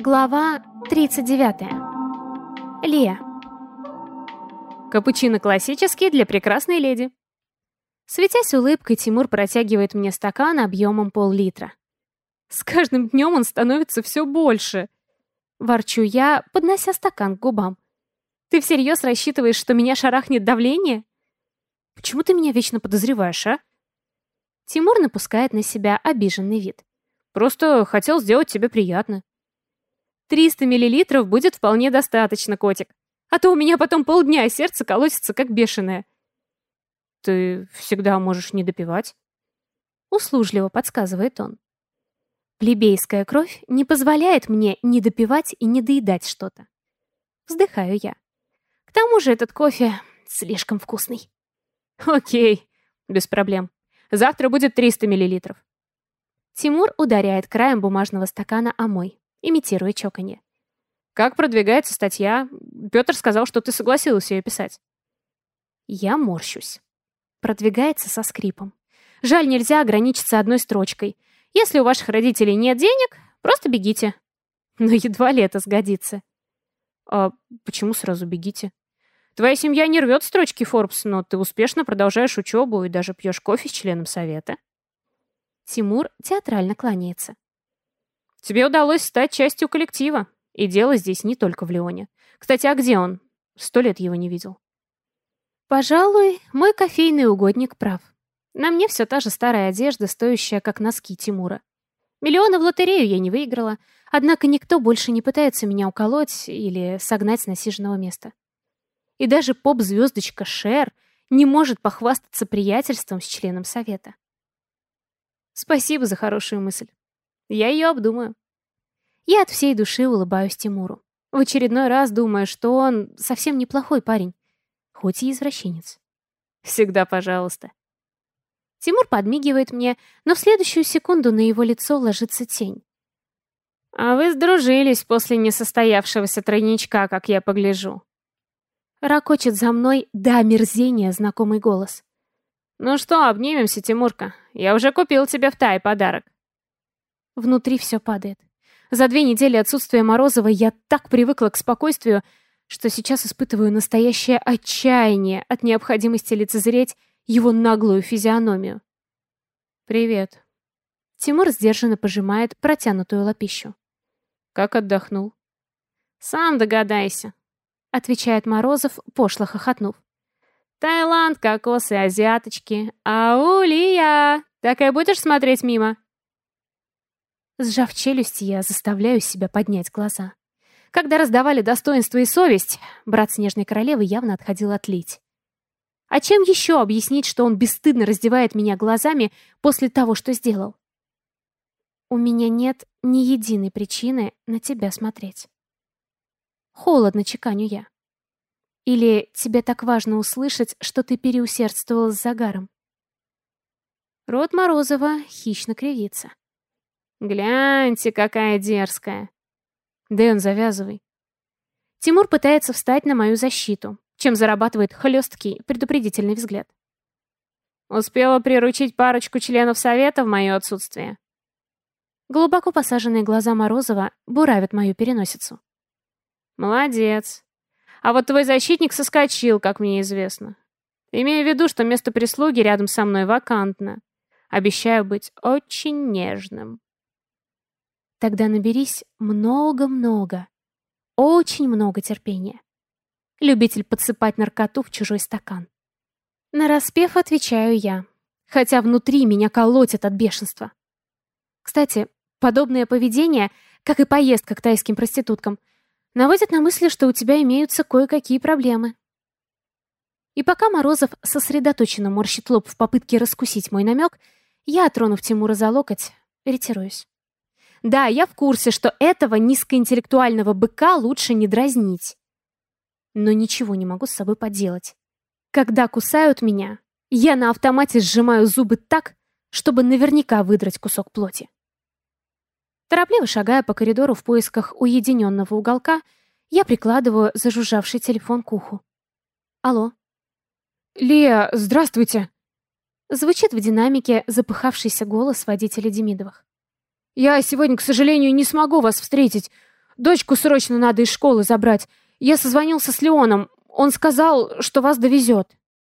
Глава 39. Лия. Капучино классический для прекрасной леди. Светясь улыбкой, Тимур протягивает мне стакан объемом пол-литра. С каждым днем он становится все больше. Ворчу я, поднося стакан к губам. Ты всерьез рассчитываешь, что меня шарахнет давление? Почему ты меня вечно подозреваешь, а? Тимур напускает на себя обиженный вид. Просто хотел сделать тебе приятно. 300 миллилитров будет вполне достаточно, котик. А то у меня потом полдня сердце колотится, как бешеное. Ты всегда можешь не допивать. Услужливо подсказывает он. Плебейская кровь не позволяет мне не допивать и не доедать что-то. Вздыхаю я. К тому же этот кофе слишком вкусный. Окей, без проблем. Завтра будет 300 миллилитров. Тимур ударяет краем бумажного стакана о мой, имитируя чоканье. «Как продвигается статья? Петр сказал, что ты согласилась ее писать». Я морщусь. Продвигается со скрипом. Жаль, нельзя ограничиться одной строчкой. Если у ваших родителей нет денег, просто бегите. Но едва ли это сгодится. А почему сразу бегите? Твоя семья не рвет строчки Forbes, но ты успешно продолжаешь учебу и даже пьешь кофе с членом совета. Тимур театрально кланяется. Тебе удалось стать частью коллектива. И дело здесь не только в Леоне. Кстати, а где он? Сто лет его не видел. Пожалуй, мой кофейный угодник прав. На мне все та же старая одежда, стоящая как носки Тимура. Миллионы в лотерею я не выиграла, однако никто больше не пытается меня уколоть или согнать с насиженного места. И даже поп-звездочка Шер не может похвастаться приятельством с членом совета. Спасибо за хорошую мысль. Я ее обдумаю. Я от всей души улыбаюсь Тимуру. В очередной раз думаю, что он совсем неплохой парень, хоть и извращенец. Всегда пожалуйста. Тимур подмигивает мне, но в следующую секунду на его лицо ложится тень. «А вы сдружились после несостоявшегося тройничка, как я погляжу». Ракочет за мной до омерзения знакомый голос. «Ну что, обнимемся, Тимурка? Я уже купил тебе в Тай подарок». Внутри все падает. За две недели отсутствия Морозова я так привыкла к спокойствию, что сейчас испытываю настоящее отчаяние от необходимости лицезреть его наглую физиономию. «Привет». Тимур сдержанно пожимает протянутую лапищу. «Как отдохнул?» «Сам догадайся», — отвечает Морозов, пошло хохотнув. Таиланд, кокосы, азиаточки. Аулия! Так и будешь смотреть мимо?» Сжав челюсти, я заставляю себя поднять глаза. Когда раздавали достоинство и совесть, брат Снежной Королевы явно отходил отлить. А чем еще объяснить, что он бесстыдно раздевает меня глазами после того, что сделал? У меня нет ни единой причины на тебя смотреть. Холодно чеканю я. Или тебе так важно услышать, что ты переусердствовал с загаром? Рот Морозова хищно кривится. «Гляньте, какая дерзкая!» «Дэн, завязывай!» Тимур пытается встать на мою защиту, чем зарабатывает хлесткий, предупредительный взгляд. «Успела приручить парочку членов совета в мое отсутствие?» Глубоко посаженные глаза Морозова буравят мою переносицу. «Молодец. А вот твой защитник соскочил, как мне известно. Имея в виду, что место прислуги рядом со мной вакантно. Обещаю быть очень нежным. Тогда наберись много-много, очень много терпения. Любитель подсыпать наркоту в чужой стакан. Нараспев отвечаю я, хотя внутри меня колотит от бешенства. Кстати, подобное поведение, как и поездка к тайским проституткам, наводит на мысли, что у тебя имеются кое-какие проблемы. И пока Морозов сосредоточенно морщит лоб в попытке раскусить мой намек, я, тронув Тимура за локоть, ретируюсь. Да, я в курсе, что этого низкоинтеллектуального быка лучше не дразнить. Но ничего не могу с собой поделать. Когда кусают меня, я на автомате сжимаю зубы так, чтобы наверняка выдрать кусок плоти. Торопливо шагая по коридору в поисках уединенного уголка, я прикладываю зажужжавший телефон к уху. Алло. «Лия, здравствуйте!» Звучит в динамике запыхавшийся голос водителя Демидовых. «Я сегодня, к сожалению, не смогу вас встретить. Дочку срочно надо из школы забрать. Я созвонился с Леоном. Он сказал, что вас довезет».